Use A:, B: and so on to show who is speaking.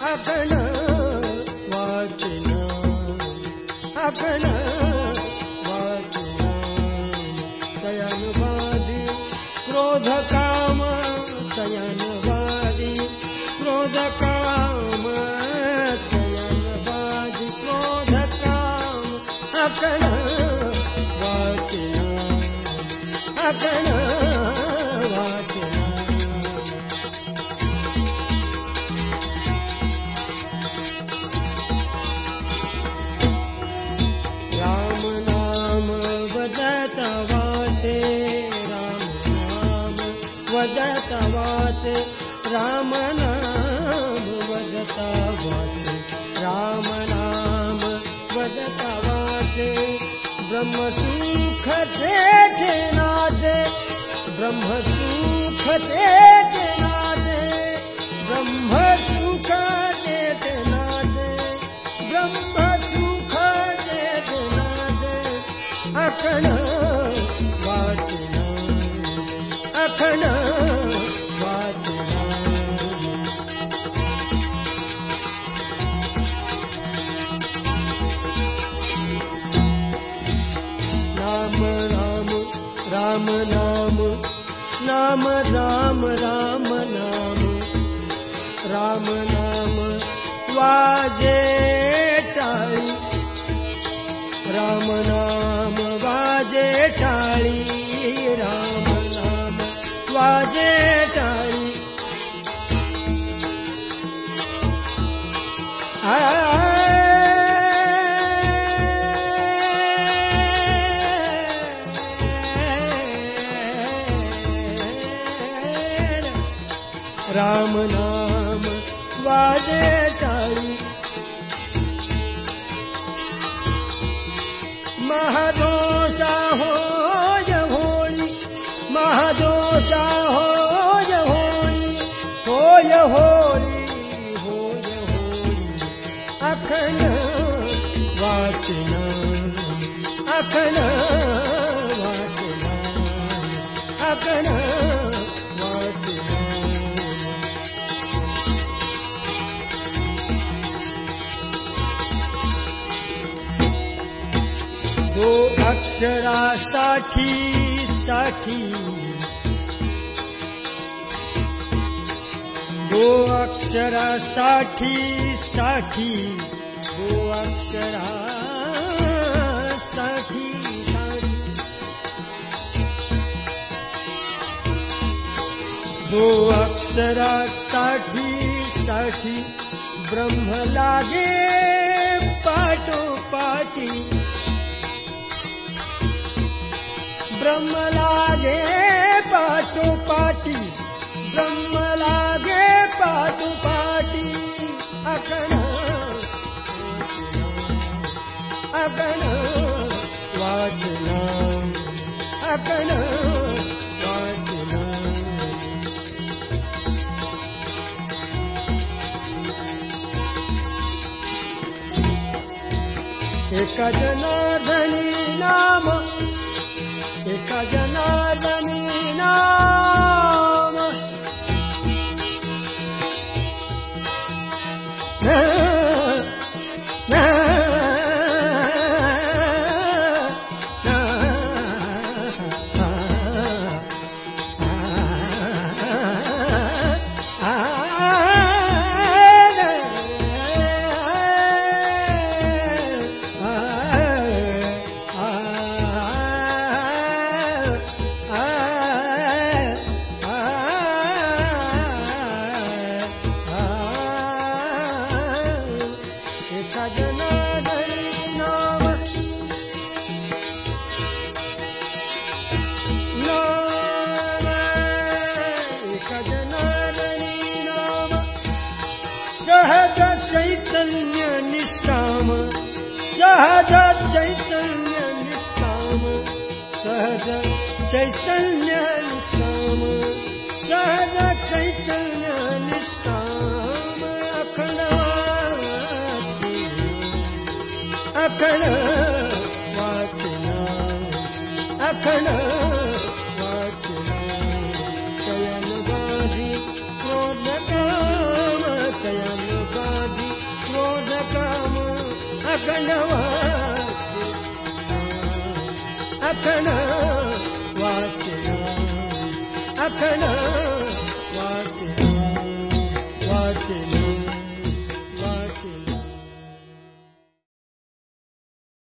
A: चनाचना चयनवादी क्रोधक चयनवादी क्रोधक चयन बालि क्रोधक राम नाम वदत वाचे राम नाम वदत वाचे ब्रह्म सुख ते नादे। ब्रह्म सुख ते नादे। ब्रह्म सुख नादे। ब्रह्म सुख ते नादे। अखण राम नाम नाम राम राम नाम। राम नाम वाजे राम नाम वाजे टाळी महादोषा होय होळी महादोषा होय होळी होय होळी होय होळी अखण वाचना अखण वाचना अखण वाचना साठी दो अक्षरासाठी साठी ब्रह्म लागे पाठोपाठी ब्रह्म लागे पाटू पाटी। ब्रह्म लागे पाटू पाटी। अकण अकण वाचना। अकण वाचना। एका नाम एका सहज चैतन्य निष्काम सहज चैतन्य निष्काम सहज चैतन्य निष्काम सहज चैतन्य निष्काम। अखंड अखंड वाचना अखंड ಅಕಣವ ಅಕಣ ವಾಚನ ಅಕಣ ವಾಚನ ವಾಚನ